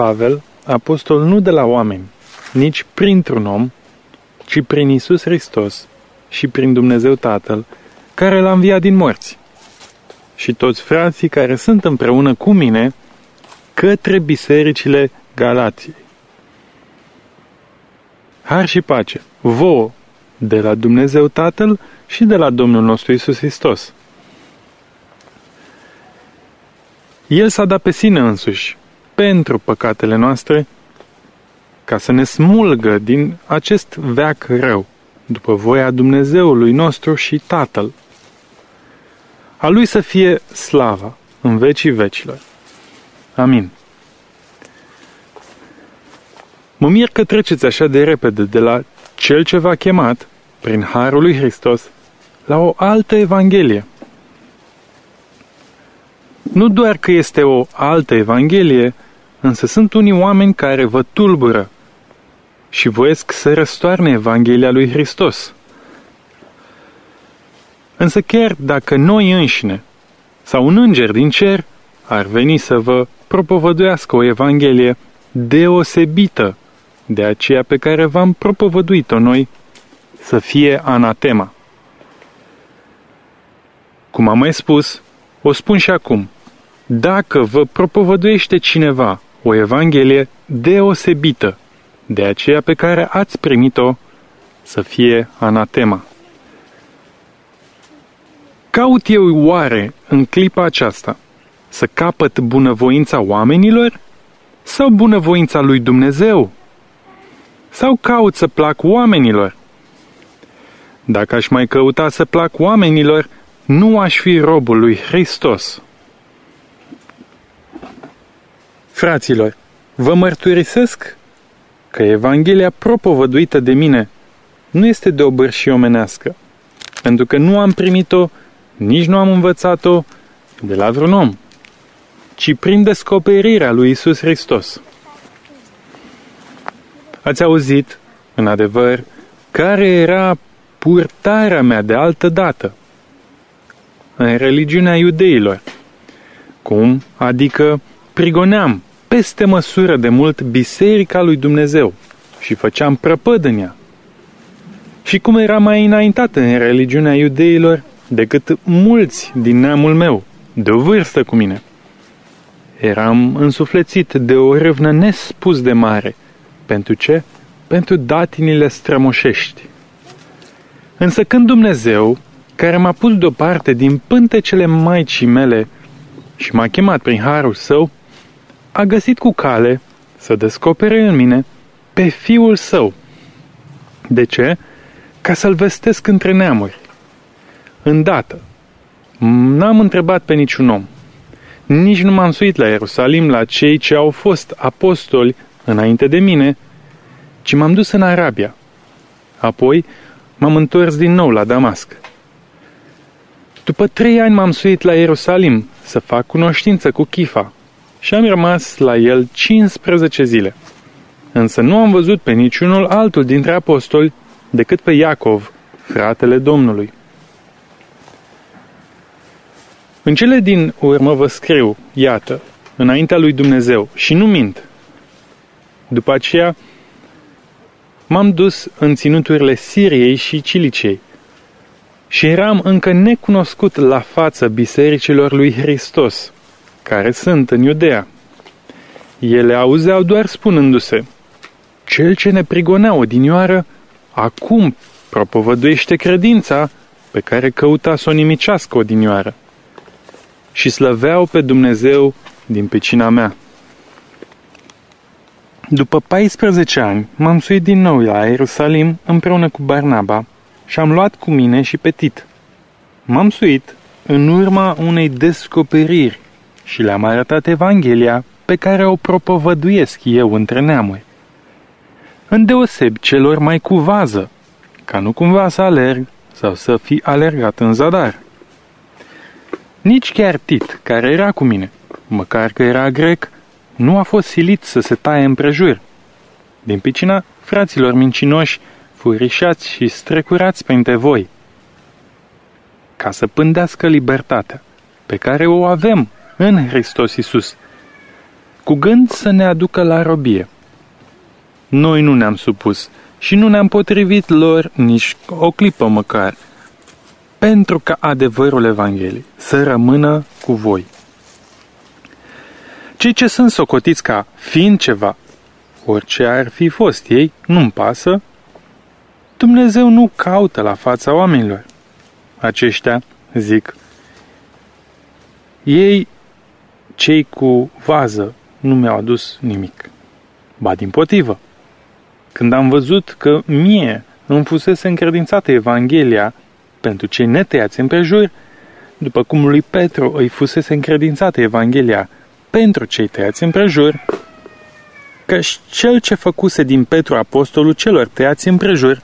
Pavel, apostol nu de la oameni, nici printr-un om, ci prin Isus Hristos și prin Dumnezeu Tatăl, care l-a înviat din morți. Și toți frații care sunt împreună cu mine către bisericile Galației. Har și pace, vouă, de la Dumnezeu Tatăl și de la Domnul nostru Isus Hristos. El s-a dat pe sine însuși, pentru păcatele noastre, ca să ne smulgă din acest veac rău, după voia Dumnezeului nostru și Tatăl. A Lui să fie slava în vecii vecilor. Amin. Mă mir că treceți așa de repede de la Cel ce v-a chemat, prin Harul lui Hristos, la o altă Evanghelie. Nu doar că este o altă Evanghelie, însă sunt unii oameni care vă tulbură și voiesc să răstoarne Evanghelia lui Hristos. Însă chiar dacă noi înșine sau un înger din cer ar veni să vă propovăduiască o Evanghelie deosebită de aceea pe care v-am propovăduit-o noi, să fie anatema. Cum am mai spus, o spun și acum. Dacă vă propovăduiește cineva o Evanghelie deosebită de aceea pe care ați primit-o, să fie anatema. Caut eu oare în clipa aceasta să capăt bunăvoința oamenilor sau bunăvoința lui Dumnezeu? Sau caut să plac oamenilor? Dacă aș mai căuta să plac oamenilor, nu aș fi robul lui Hristos. Fraților, vă mărturisesc că Evanghelia propovăduită de mine nu este de obârșie omenească, pentru că nu am primit-o, nici nu am învățat-o de la vreun om, ci prin descoperirea lui Isus Hristos. Ați auzit, în adevăr, care era purtarea mea de altă dată în religiunea iudeilor. Cum? Adică prigoneam peste măsură de mult biserica lui Dumnezeu și făceam prăpăd în ea. Și cum era mai înaintat în religiunea iudeilor decât mulți din neamul meu, de o vârstă cu mine. Eram însuflețit de o râvnă nespus de mare. Pentru ce? Pentru datinile strămoșești. Însă când Dumnezeu, care m-a pus deoparte din pântecele maicii mele și m-a chemat prin harul său, a găsit cu cale să descopere în mine pe fiul său. De ce? Ca să-l vestesc între neamuri. Îndată. N-am întrebat pe niciun om. Nici nu m-am suit la Ierusalim la cei ce au fost apostoli înainte de mine, ci m-am dus în Arabia. Apoi m-am întors din nou la Damasc. După trei ani m-am suit la Ierusalim să fac cunoștință cu Chifa, și am rămas la el 15 zile. Însă nu am văzut pe niciunul altul dintre apostoli decât pe Iacov, fratele Domnului. În cele din urmă vă scriu, iată, înaintea lui Dumnezeu și nu mint. După aceea m-am dus în ținuturile Siriei și Cilicei și eram încă necunoscut la față bisericilor lui Hristos, care sunt în Iudea. Ele auzeau doar spunându-se, Cel ce ne prigonea odinioară, acum propovăduiește credința pe care căuta să o nimicească odinioară. Și slăveau pe Dumnezeu din pecina mea. După 14 ani, m-am suit din nou la Ierusalim împreună cu Barnaba și am luat cu mine și pe Tit. M-am suit în urma unei descoperiri și le-am arătat Evanghelia pe care o propovăduiesc eu între neamuri. Îndeoseb celor mai cu vază, ca nu cumva să alerg sau să fi alergat în zadar. Nici chiar Tit, care era cu mine, măcar că era grec, nu a fost silit să se taie împrejur. Din picina fraților mincinoși, furișați și strecurați printre voi, ca să pândească libertatea pe care o avem în Hristos Isus, cu gând să ne aducă la robie. Noi nu ne-am supus și nu ne-am potrivit lor nici o clipă măcar, pentru ca adevărul Evangheliei să rămână cu voi. Cei ce sunt socotiți ca fiind ceva, orice ar fi fost ei, nu-mi pasă, Dumnezeu nu caută la fața oamenilor. Aceștia, zic, ei, cei cu vază, nu mi-au adus nimic. Ba din potrivă. Când am văzut că mie îmi fusese încredințată Evanghelia pentru cei netăiați împrejur, după cum lui Petru îi fusese încredințată Evanghelia pentru cei tăiați împrejur, că cel ce făcuse din Petru apostolul celor tăiați împrejur,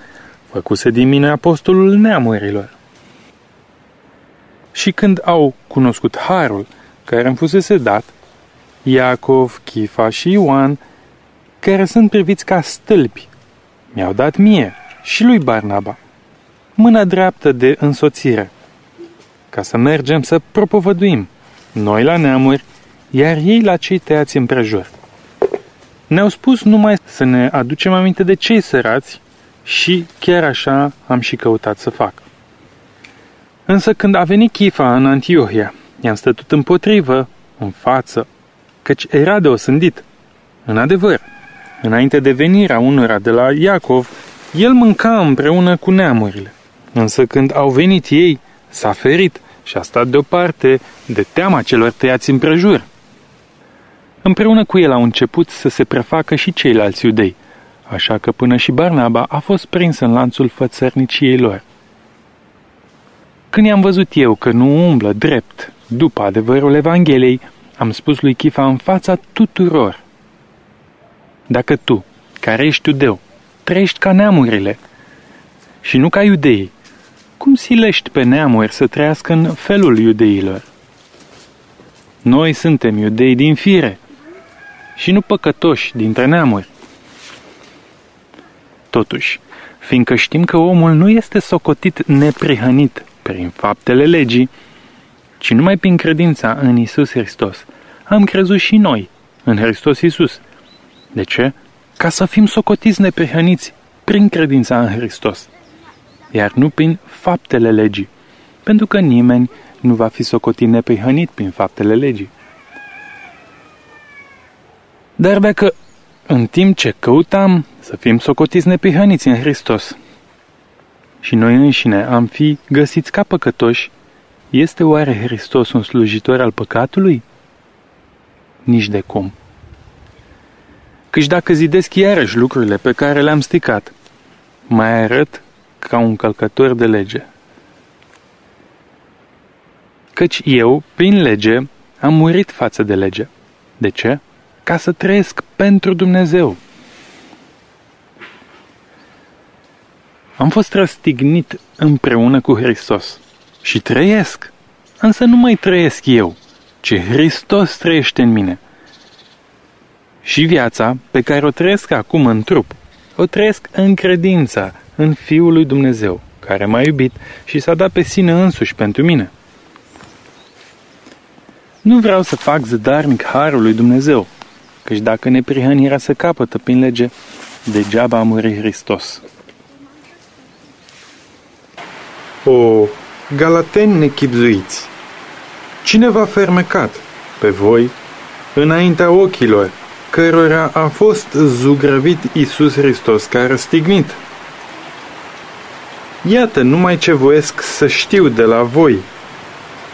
făcuse din mine apostolul neamurilor. Și când au cunoscut harul care îmi fusese dat, Iacov, Chifa și Ioan, care sunt priviți ca stâlpi, mi-au dat mie și lui Barnaba mâna dreaptă de însoțire, ca să mergem să propovăduim, noi la neamuri, iar ei la cei tăiați împrejur. Ne-au spus numai să ne aducem aminte de cei sărați și chiar așa am și căutat să fac. Însă când a venit Chifa în Antiohia, i-am stătut împotrivă, în față, căci era de osândit. În adevăr, înainte de venirea unora de la Iacov, el mânca împreună cu neamurile. Însă când au venit ei, s-a ferit și a stat deoparte de teama celor tăiați împrejur. Împreună cu el au început să se prefacă și ceilalți iudei, așa că până și Barnaba a fost prins în lanțul fățărniciei lor. Când i-am văzut eu că nu umblă drept după adevărul Evangheliei, am spus lui Chifa în fața tuturor. Dacă tu, care ești iudeu, trăiești ca neamurile și nu ca iudeii, cum silești pe neamuri să trăiască în felul iudeilor? Noi suntem iudei din fire și nu păcătoși dintre neamuri. Totuși, fiindcă știm că omul nu este socotit neprihănit prin faptele legii, ci numai prin credința în Isus Hristos, am crezut și noi în Hristos Isus. De ce? Ca să fim socotiți neprihăniți prin credința în Hristos, iar nu prin faptele legii, pentru că nimeni nu va fi socotit neprihănit prin faptele legii. Dar dacă în timp ce căutam să fim socotiți neprihăniți în Hristos și noi înșine am fi găsiți ca păcătoși, este oare Hristos un slujitor al păcatului? Nici de cum. Căci dacă zidesc iarăși lucrurile pe care le-am stricat, mai arăt ca un călcător de lege. Căci eu, prin lege, am murit față de lege. De ce? Ca să trăiesc pentru Dumnezeu. Am fost răstignit împreună cu Hristos și trăiesc, însă nu mai trăiesc eu, ci Hristos trăiește în mine. Și viața pe care o trăiesc acum în trup, o trăiesc în credința în Fiul lui Dumnezeu, care m-a iubit și s-a dat pe sine însuși pentru mine. Nu vreau să fac zădarnic harul lui Dumnezeu, căci dacă neprihănirea se capătă prin lege, degeaba a murit Hristos. O, galateni nechipzuiți! Cine v-a fermecat pe voi înaintea ochilor, cărora a fost zugrăvit Iisus Hristos ca răstignit? Iată numai ce voiesc să știu de la voi.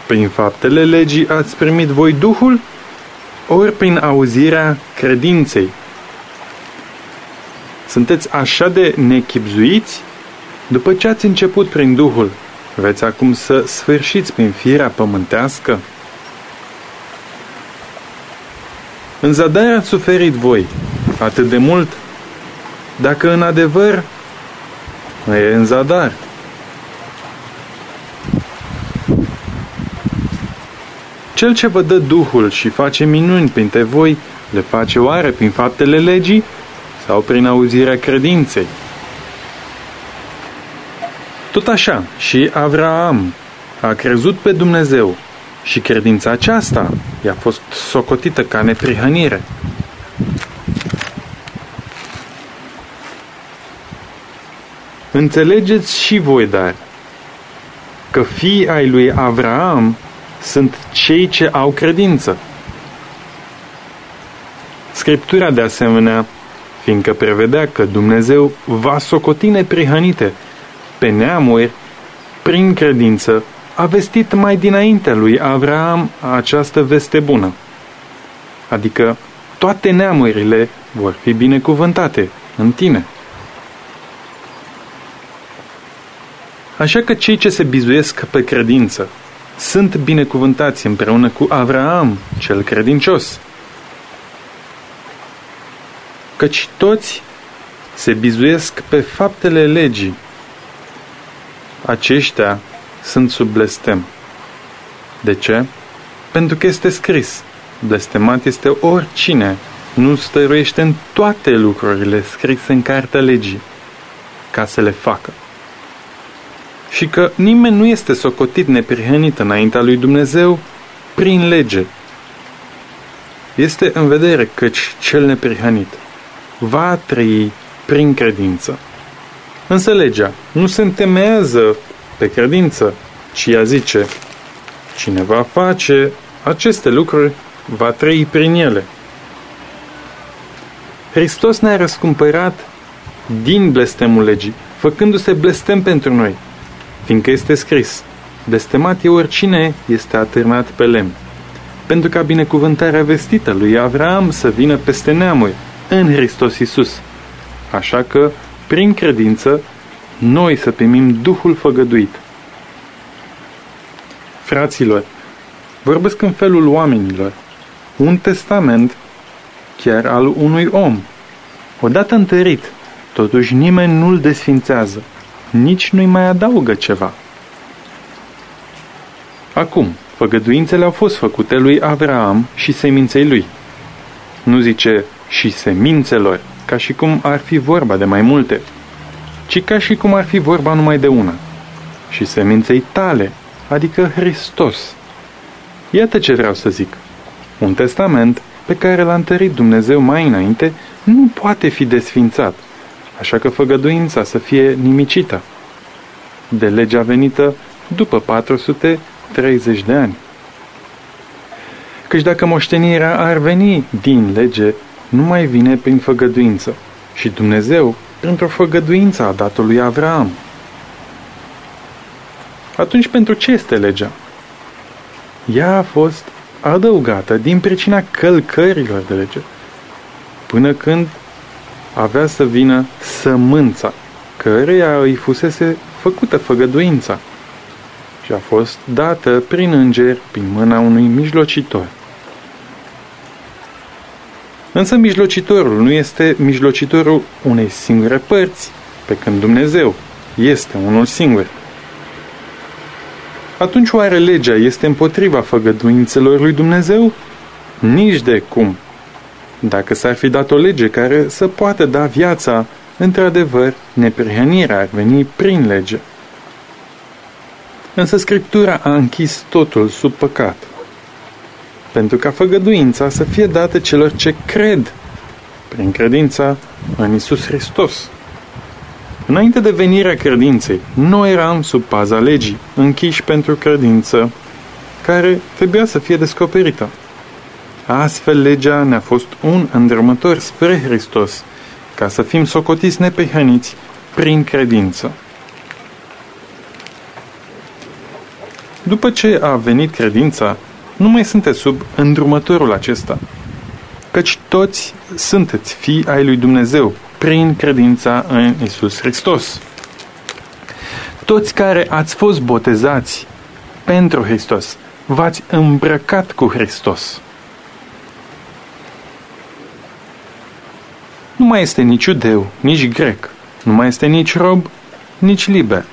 Prin faptele legii ați primit voi Duhul, ori prin auzirea credinței. Sunteți așa de nechipzuiți? După ce ați început prin Duhul, veți acum să sfârșiți prin firea pământească? În zadar ați suferit voi atât de mult, dacă în adevăr e în zadar. Cel ce vă dă Duhul și face minuni printre voi, le face oare prin faptele legii sau prin auzirea credinței? Tot așa, și Avraam a crezut pe Dumnezeu și credința aceasta i-a fost socotită ca neprihănire. Înțelegeți și voi, dar, că fii ai lui Avraam sunt cei ce au credință. Scriptura, de asemenea, fiindcă prevedea că Dumnezeu va socoti neprihănite pe neamuri prin credință, a vestit mai dinainte lui Avraam această veste bună. Adică toate neamurile vor fi binecuvântate în tine. Așa că cei ce se bizuiesc pe credință sunt binecuvântați împreună cu Avraam, cel credincios. Căci toți se bizuiesc pe faptele legii. Aceștia sunt sub blestem. De ce? Pentru că este scris, blestemat este oricine nu stăruiește în toate lucrurile scrise în cartea legii, ca să le facă. Și că nimeni nu este socotit neprihănit înaintea lui Dumnezeu prin lege. Este în vedere căci cel neprihănit va trăi prin credință. Însă legea nu se întemeiază pe credință, ci ea zice, cine va face aceste lucruri, va trăi prin ele. Hristos ne-a răscumpărat din blestemul legii, făcându-se blestem pentru noi, fiindcă este scris, blestemat e oricine este atârnat pe lemn, pentru ca binecuvântarea vestită lui Avram să vină peste neamuri în Hristos Isus. Așa că, prin credință, noi să primim Duhul făgăduit. Fraților, vorbesc în felul oamenilor. Un testament chiar al unui om. Odată întărit, totuși nimeni nu-l desfințează, nici nu-i mai adaugă ceva. Acum, făgăduințele au fost făcute lui Avraam și seminței lui. Nu zice și semințelor, ca și cum ar fi vorba de mai multe, ci ca și cum ar fi vorba numai de una. Și seminței tale, adică Hristos. Iată ce vreau să zic. Un testament pe care l-a întărit Dumnezeu mai înainte nu poate fi desfințat, așa că făgăduința să fie nimicită. De legea venită după 430 de ani. Căci dacă moștenirea ar veni din lege, nu mai vine prin făgăduință. Și Dumnezeu, printr-o făgăduință, a dat lui Avraam. Atunci pentru ce este legea? Ea a fost adăugată din pricina călcărilor de lege, până când avea să vină sămânța, căreia îi fusese făcută făgăduința și a fost dată prin înger prin mâna unui mijlocitor. Însă mijlocitorul nu este mijlocitorul unei singure părți, pe când Dumnezeu este unul singur. Atunci oare legea este împotriva făgăduințelor lui Dumnezeu? Nici de cum. Dacă s-ar fi dat o lege care să poată da viața, într-adevăr, neprihănirea ar veni prin lege. Însă Scriptura a închis totul sub păcat pentru ca făgăduința să fie dată celor ce cred prin credința în Isus Hristos. Înainte de venirea credinței, noi eram sub paza legii, închiși pentru credință, care trebuia să fie descoperită. Astfel, legea ne-a fost un îndrumător spre Hristos, ca să fim socotiți nepehăniți prin credință. După ce a venit credința, nu mai sunteți sub îndrumătorul acesta, căci toți sunteți fii ai lui Dumnezeu prin credința în Isus Hristos. Toți care ați fost botezați pentru Hristos, v-ați îmbrăcat cu Hristos. Nu mai este nici iudeu, nici grec, nu mai este nici rob, nici liber.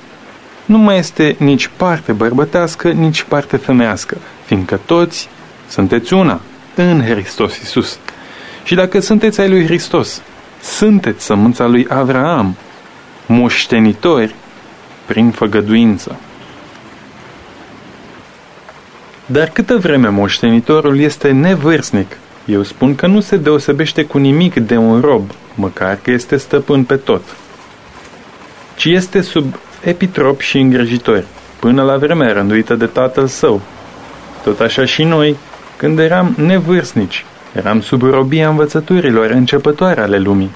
Nu mai este nici parte bărbătească, nici parte femeiască, fiindcă toți sunteți una în Hristos Iisus. Și dacă sunteți ai lui Hristos, sunteți sămânța lui Avraam, moștenitori prin făgăduință. Dar câtă vreme moștenitorul este nevârstnic, eu spun că nu se deosebește cu nimic de un rob, măcar că este stăpân pe tot, ci este sub epitrop și îngrijitori, până la vremea rânduită de tatăl său. Tot așa și noi, când eram nevârstnici, eram sub robia învățăturilor începătoare ale lumii.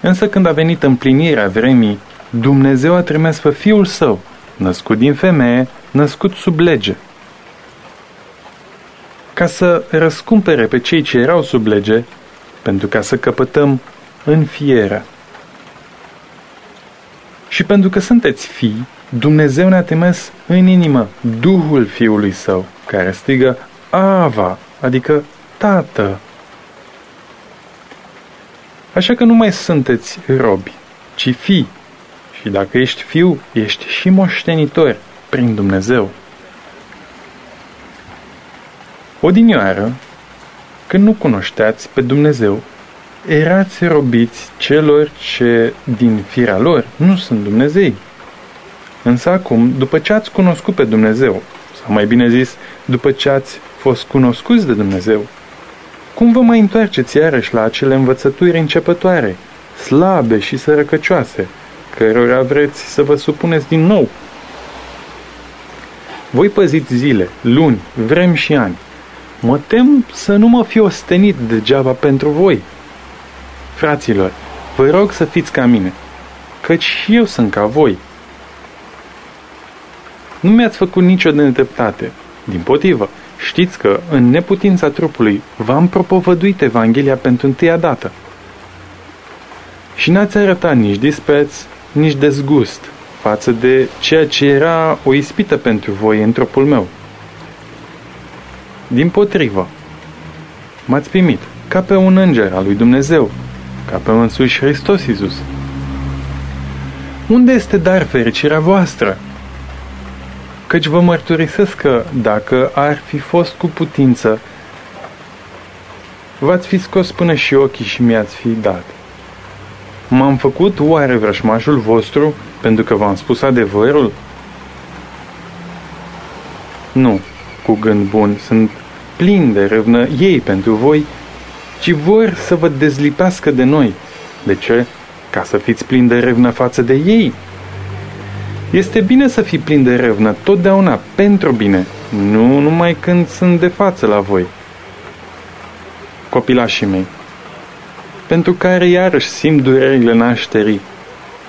Însă când a venit împlinirea vremii, Dumnezeu a trimis pe Fiul Său, născut din femeie, născut sub lege. Ca să răscumpere pe cei ce erau sub lege, pentru ca să căpătăm înfierea. Și pentru că sunteți fii, Dumnezeu ne-a trimis în inimă Duhul Fiului Său, care strigă Ava, adică Tată. Așa că nu mai sunteți robi, ci fii. Și dacă ești fiu, ești și moștenitor prin Dumnezeu. Odinioară, când nu cunoșteați pe Dumnezeu, erați robiți celor ce din firea lor nu sunt Dumnezei. Însă acum, după ce ați cunoscut pe Dumnezeu, sau mai bine zis, după ce ați fost cunoscuți de Dumnezeu, cum vă mai întoarceți iarăși la acele învățături începătoare, slabe și sărăcăcioase, cărora vreți să vă supuneți din nou? Voi păziți zile, luni, vremi și ani. Mă tem să nu mă fi ostenit degeaba pentru voi. Fraților, vă rog să fiți ca mine, căci și eu sunt ca voi. Nu mi-ați făcut nicio de nedreptate. Din potrivă, știți că, în neputința trupului, v-am propovăduit Evanghelia pentru întâia dată. Și n-ați arătat nici dispreț, nici dezgust față de ceea ce era o ispită pentru voi în trupul meu. Din potrivă, m-ați primit ca pe un înger al lui Dumnezeu, ca pe însuși Hristos Iisus. Unde este dar fericirea voastră? Căci vă mărturisesc că, dacă ar fi fost cu putință, v-ați fi scos până și ochii și mi-ați fi dat. M-am făcut oare vrășmașul vostru pentru că v-am spus adevărul? Nu, cu gând bun, sunt plin de râvnă ei pentru voi, ci vor să vă dezlipească de noi. De ce? Ca să fiți plin de râvnă față de ei. Este bine să fii plin de râvnă totdeauna pentru bine, nu numai când sunt de față la voi. Copilașii mei, pentru care iarăși simt durerile nașterii,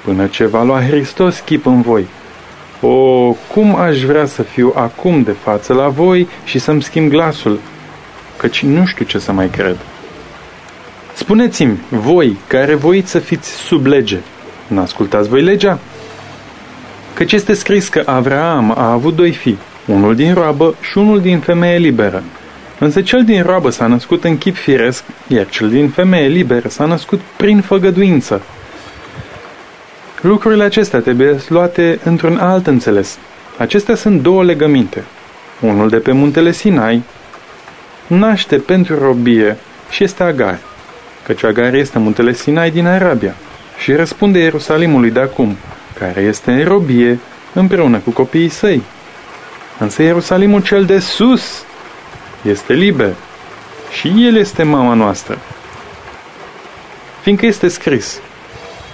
până ce va lua Hristos chip în voi. O, cum aș vrea să fiu acum de față la voi și să-mi schimb glasul, căci nu știu ce să mai cred. Spuneți-mi, voi care voiți să fiți sub lege, n-ascultați voi legea? Căci este scris că Avraam a avut doi fii, unul din roabă și unul din femeie liberă. Însă cel din roabă s-a născut în chip firesc, iar cel din femeie liberă s-a născut prin făgăduință. Lucrurile acestea trebuie luate într-un alt înțeles. Acestea sunt două legăminte. Unul de pe muntele Sinai naște pentru robie și este Agar, căci Agar este muntele Sinai din Arabia și răspunde Ierusalimului de acum, care este în robie împreună cu copiii săi. Însă Ierusalimul cel de sus este liber și el este mama noastră. Fiindcă este scris,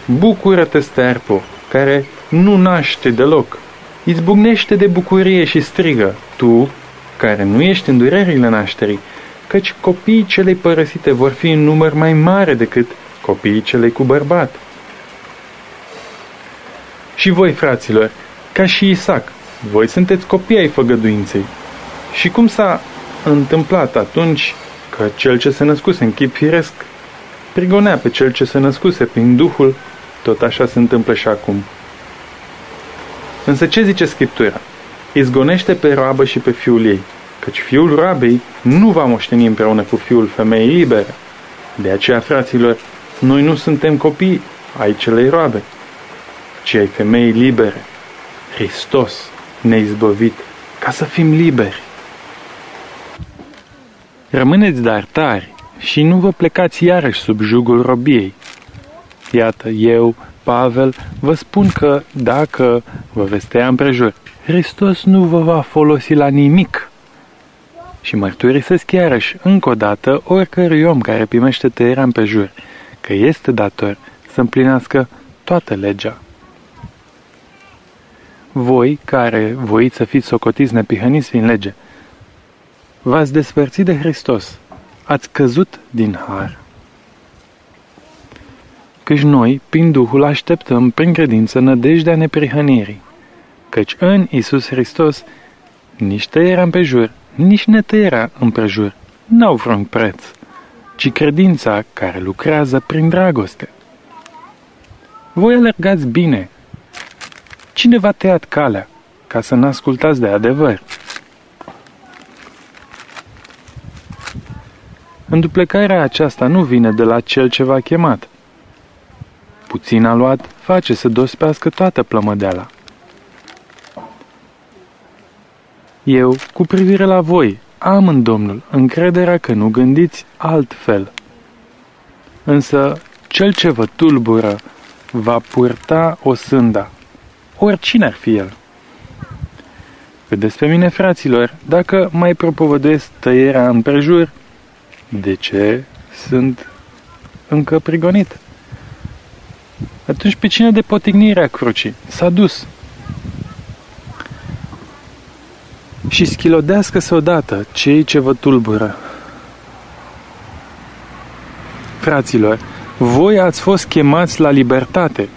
Bucură-te, sterpo, care nu naște deloc, izbucnește de bucurie și strigă, tu, care nu ești în durerile nașterii, căci copiii celei părăsite vor fi în număr mai mare decât copiii celei cu bărbat. Și voi, fraților, ca și Isaac, voi sunteți copii ai făgăduinței. Și cum s-a întâmplat atunci că cel ce se născuse în chip firesc prigonea pe cel ce se născuse prin Duhul, tot așa se întâmplă și acum. Însă ce zice Scriptura? Izgonește pe roabă și pe fiul ei, căci fiul roabei nu va moșteni împreună cu fiul femeii libere. De aceea, fraților, noi nu suntem copii ai celei roabe, ci ai femeii libere. Hristos ne-a izbăvit ca să fim liberi. Rămâneți dar tari și nu vă plecați iarăși sub jugul robiei. Iată, eu, Pavel, vă spun că dacă vă veți tăia împrejur, Hristos nu vă va folosi la nimic. Și mărturisesc iarăși, încă o dată, oricărui om care primește tăierea împrejur, că este dator să împlinească toată legea. Voi, care voiți să fiți socotiți nepihăniți prin lege, v-ați despărțit de Hristos, ați căzut din har. Căci noi, prin Duhul, așteptăm prin credință nădejdea neprihănirii, căci în Isus Hristos nici tăierea împrejur, nici netăierea împrejur n-au vreun preț, ci credința care lucrează prin dragoste. Voi alergați bine. Cine v-a tăiat calea ca să nu ascultați de adevăr? Înduplecarea aceasta nu vine de la cel ce v-a chemat. Puțin a luat face să dospească toată plămădeala. Eu, cu privire la voi, am în Domnul încrederea că nu gândiți altfel. Însă, cel ce vă tulbură va purta o sânda, oricine ar fi el. Că despre mine, fraților, dacă mai propovăduiesc tăierea împrejur, de ce sunt încă prigonit? Atunci pe cine de potignirea crucii? S-a dus. Și schilodească-se odată cei ce vă tulbură. Fraților, voi ați fost chemați la libertate.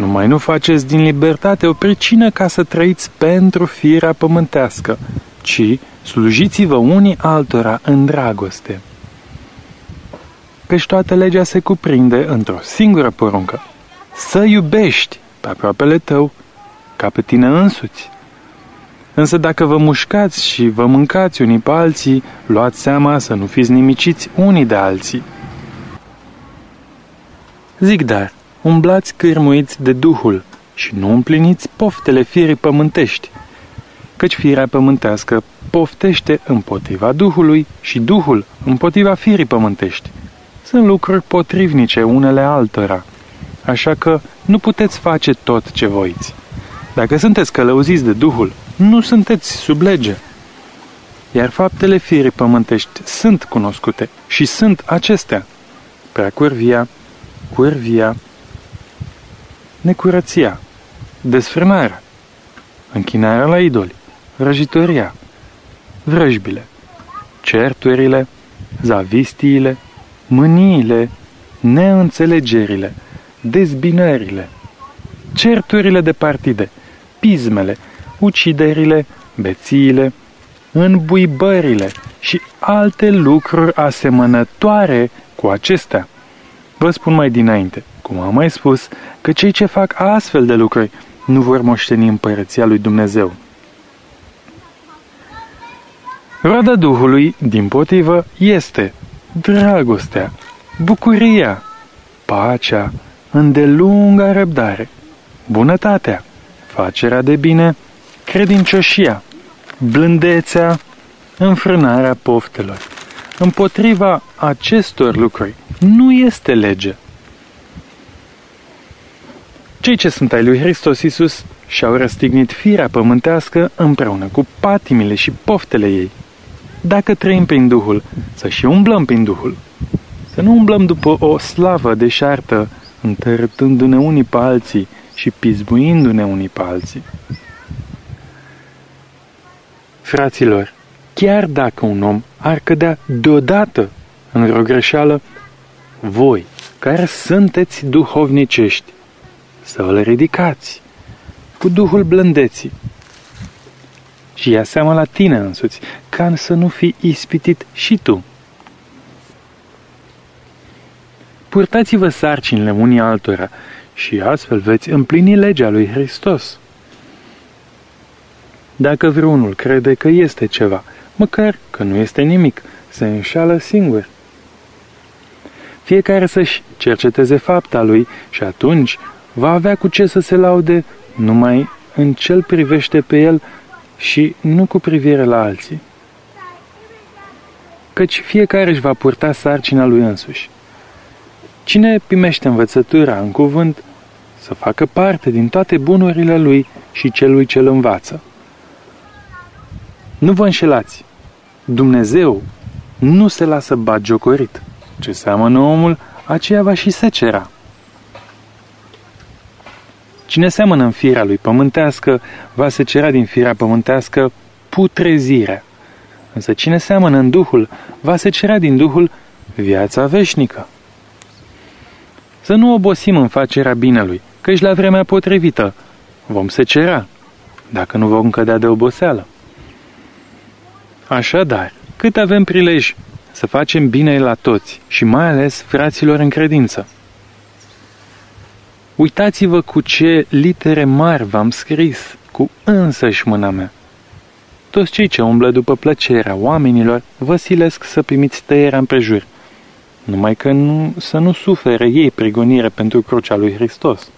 Numai nu faceți din libertate o pricină ca să trăiți pentru firea pământească, ci slujiți-vă unii altora în dragoste. Căci toată legea se cuprinde într-o singură poruncă. Să iubești pe aproapele tău ca pe tine însuți. Însă dacă vă mușcați și vă mâncați unii pe alții, luați seama să nu fiți nimiciți unii de alții. Zic dar, umblați cârmuiți de Duhul și nu împliniți poftele firii pământești, căci firea pământească poftește împotriva Duhului și Duhul împotriva firii pământești. Sunt lucruri potrivnice unele altora, așa că nu puteți face tot ce voiți. Dacă sunteți călăuziți de Duhul, nu sunteți sub lege. Iar faptele firii pământești sunt cunoscute și sunt acestea. Preacurvia, curvia, necurăția, desfrânarea, închinarea la idoli, răjitoria, vrăjbile, certurile, zavistiile, mâniile, neînțelegerile, dezbinările, certurile de partide, pismele, uciderile, bețiile, înbuibările și alte lucruri asemănătoare cu acestea. Vă spun mai dinainte, cum am mai spus, că cei ce fac astfel de lucruri nu vor moșteni împărăția lui Dumnezeu. Roada Duhului, din potrivă, este dragostea, bucuria, pacea, îndelunga răbdare, bunătatea, facerea de bine, credincioșia, blândețea, înfrânarea poftelor. Împotriva acestor lucruri nu este lege. Cei ce sunt ai lui Hristos Iisus și-au răstignit firea pământească împreună cu patimile și poftele ei. Dacă trăim prin Duhul, să și umblăm prin Duhul. Să nu umblăm după o slavă deșartă, întărătându-ne unii pe alții și pisbuindu-ne unii pe alții. Fraților, chiar dacă un om ar cădea deodată în vreo greșeală, voi, care sunteți duhovnicești, să îl ridicați cu Duhul blândeții și ia seama la tine însuți, ca să nu fii ispitit și tu. Purtați-vă sarcinile unii altora și astfel veți împlini legea lui Hristos. Dacă vreunul crede că este ceva, măcar că nu este nimic, se înșală singur. Fiecare să-și cerceteze fapta lui și atunci va avea cu ce să se laude numai în cel privește pe el și nu cu privire la alții. Căci fiecare își va purta sarcina lui însuși. Cine primește învățătura în cuvânt, să facă parte din toate bunurile lui și celui ce îl învață. Nu vă înșelați. Dumnezeu nu se lasă bagiocorit. Ce seamănă omul, aceea va și secera. Cine seamănă în firea lui pământească, va secera din firea pământească putrezirea. Însă cine seamănă în Duhul, va secera din Duhul viața veșnică. Să nu obosim în facerea binelui, căci la vremea potrivită vom secera, dacă nu vom cădea de oboseală. Așadar, cât avem prilej să facem bine la toți și mai ales fraților în credință. Uitați-vă cu ce litere mari v-am scris, cu însăși mâna mea. Toți cei ce umblă după plăcerea oamenilor vă silesc să primiți tăierea împrejur, numai că nu, să nu sufere ei prigonire pentru crucea lui Hristos.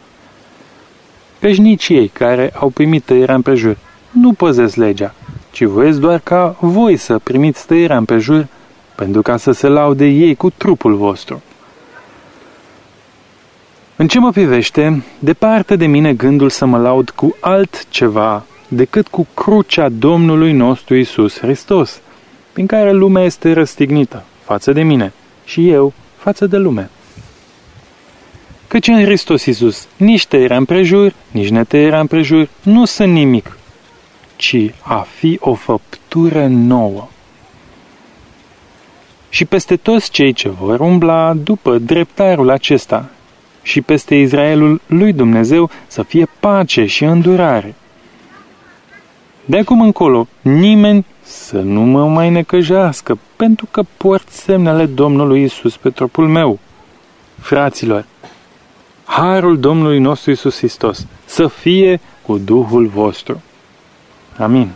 Căci nici ei care au primit tăierea împrejur nu păzesc legea, ci voiesc doar ca voi să primiți tăierea împrejur pentru ca să se laude ei cu trupul vostru. În ce mă privește, departe de mine gândul să mă laud cu altceva decât cu crucea Domnului nostru Isus Hristos, prin care lumea este răstignită față de mine și eu față de lume. Căci în Hristos Isus nici tăierea împrejur, nici netăierea împrejur nu sunt nimic, ci a fi o făptură nouă și peste toți cei ce vor umbla după dreptarul acesta și peste Israelul lui Dumnezeu să fie pace și îndurare. De acum încolo, nimeni să nu mă mai necăjească, pentru că port semnele Domnului Isus pe trupul meu. Fraților, harul Domnului nostru Isus Hristos să fie cu Duhul vostru. Amin.